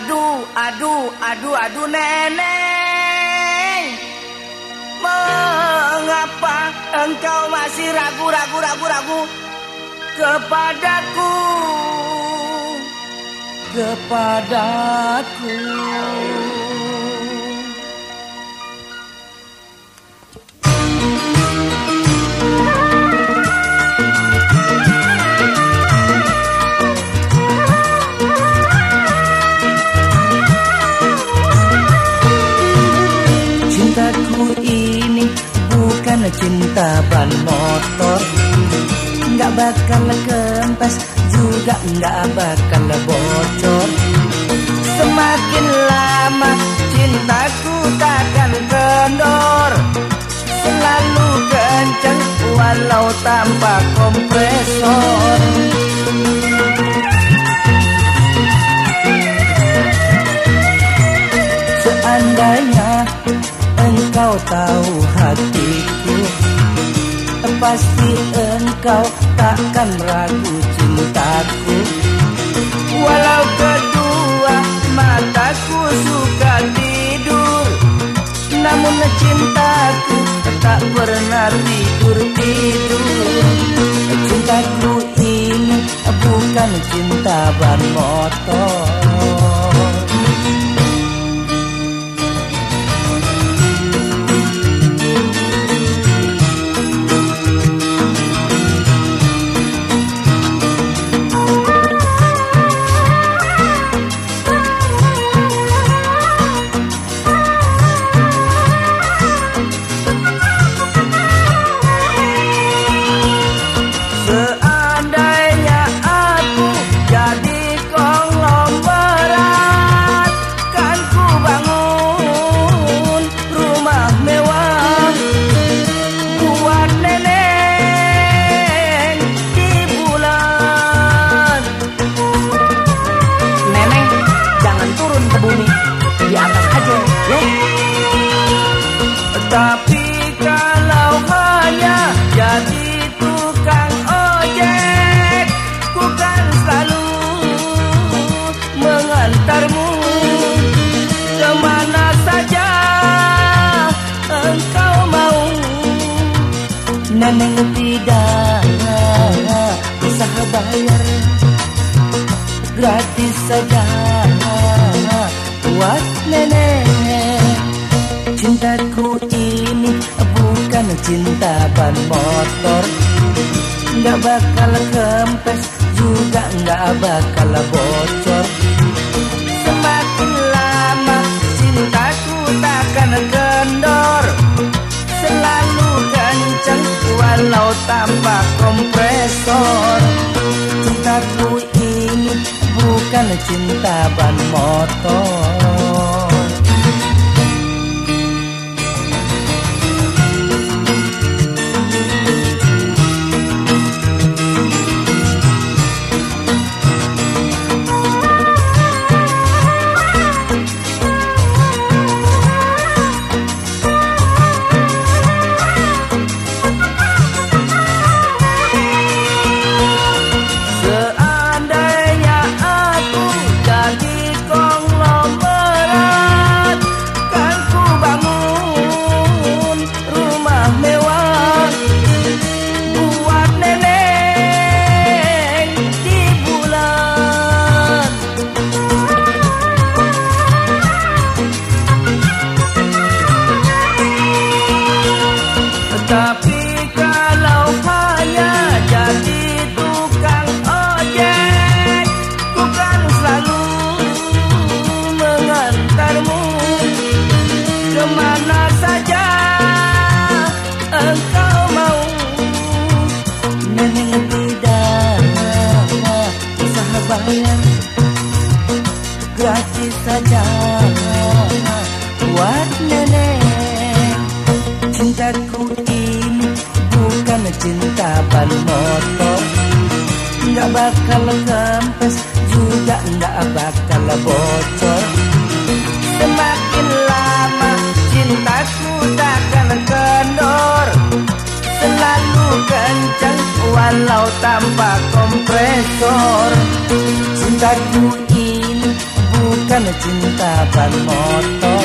Aduh, aduh, aduh, aduh neneng. Mengapa engkau masih ragu, ragu, ragu, ragu Kepadaku? Kepadaku cinta ban motor. Nggak bakal kempes juga nggak bakal bocor. Semakin lama cintaku takkan kendor. Selalu kenceng walau tanpa kompresor. Seandainya engkau tahu Pasti engkau takkan ragu cintaku. Walau kedua mataku suka tidur Namun cintaku tak pernah tidur-tidur Cintaku ini bukan cinta ban motor Tapi kalau hanya jadi tukang ojek Ku kan selalu mengantarmu. Ke mana saja engkau mau. Neneng tidak bisa bayar. Gratis saja buat nenek ban motor. Nggak bakal kempes juga nggak bakal bocor. Semakin lama cintaku takkan kendor. Selalu kenceng walau tanpa kompresor. Cintaku ini bukan cinta ban motor sayang Gratis saja Buat nenek. Cintaku ini bukan cinta ban motor Nggak bakal kempes juga nggak bakal bocor. Semakin tanpa kompresor. Cintaku ini bukan cinta ban motor